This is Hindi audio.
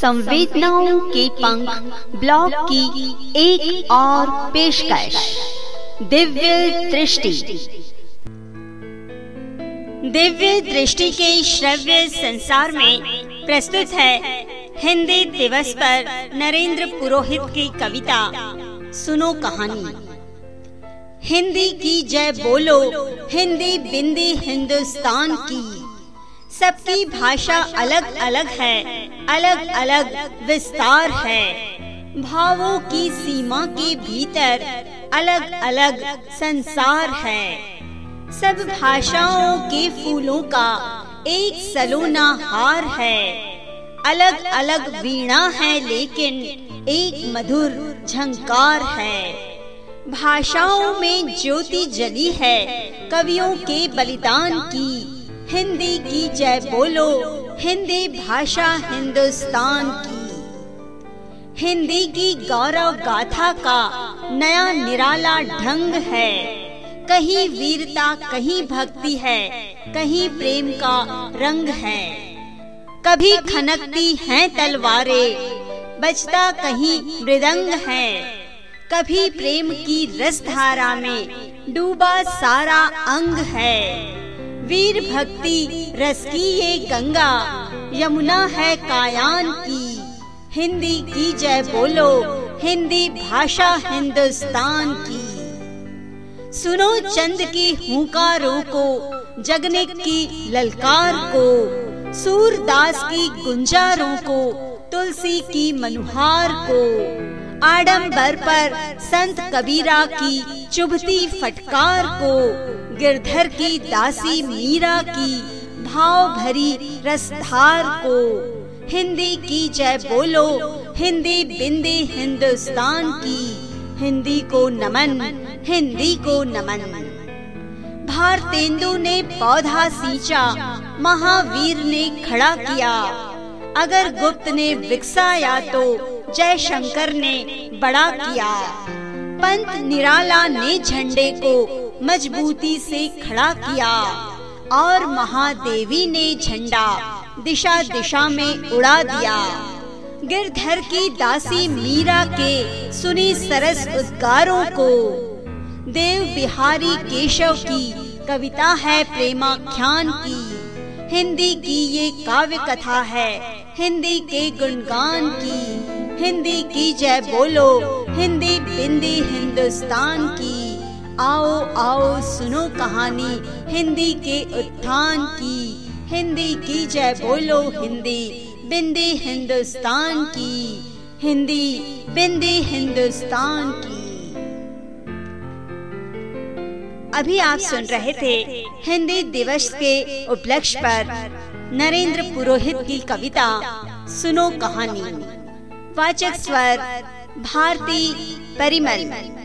संवेदनाओं के पंख ब्लॉग की एक और पेशकश। दिव्य दृष्टि। दिव्य दृष्टि के श्रव्य संसार में प्रस्तुत है हिंदी दिवस पर नरेंद्र पुरोहित की कविता, सुनो कहानी। हिंदी की जय बोलो, हिंदी बिंदी हिंदुस्तान की। सबकी भाषा अलग अलग है, अलग अलग विस्तार है। भावों की सीमा के भीतर अलग अलग संसार है। सब भाषाओं के फूलों का एक सलोना हार है। अलग अलग वीणा है, लेकिन एक मधुर झंकार है। भाषाओं में ज्योति जली है, कवियों के बलिदान की हिंदी की जय बोलो। हिंदी भाषा हिंदुस्तान की। हिंदी की गौरव गाथा का नया निराला ढंग है। कहीं वीरता, कहीं भक्ति है, कहीं प्रेम का रंग है। कभी खनकती हैं तलवारें बचता कहीं मृदंग है। कभी प्रेम की रसधारा में डूबा सारा अंग है। वीर भक्ति, रस की ये गंगा, यमुना है कायान की। हिंदी की जय बोलो, हिंदी भाषा हिंदुस्तान की। सुनो चंद की हुकारों को जगने की ललकार को, सूरदास की गुंजारों को, तुलसी की मनुहार को। आडम्बर पर संत कबीरा की चुभती फटकार को गिरधर की दासी मीरा की भाव भरी रसधार को। हिंदी की जय बोलो, हिंदी बिंदी हिंदुस्तान की। हिंदी को नमन, हिंदी को नमन। भारतेंदु ने पौधा सींचा, महावीर ने खड़ा किया। अगर गुप्त ने विकसाया तो जय शंकर ने बड़ा किया। पंत निराला ने झंडे को मजबूती से खड़ा किया और महादेवी ने झंडा दिशा दिशा में उड़ा दिया। गिरधर की दासी मीरा के सुनी सरस उद्गारों को। देव बिहारी केशव की कविता है प्रेमाख्यान की। हिंदी की ये काव्य कथा है, हिंदी के गुणगान की। हिंदी की जय बोलो, हिंदी बिंदी हिंदुस्तान की। आओ आओ, सुनो कहानी हिंदी के उत्थान की। हिंदी की जय बोलो हिंदी, बिंदी हिंदुस्तान की। हिंदी, बिंदी हिंदुस्तान की। अभी आप सुन रहे थे हिंदी दिवस के उपलक्ष्य पर नरेंद्र पुरोहित की कविता, सुनो कहानी। वाचक स्वर, भारती परिमल।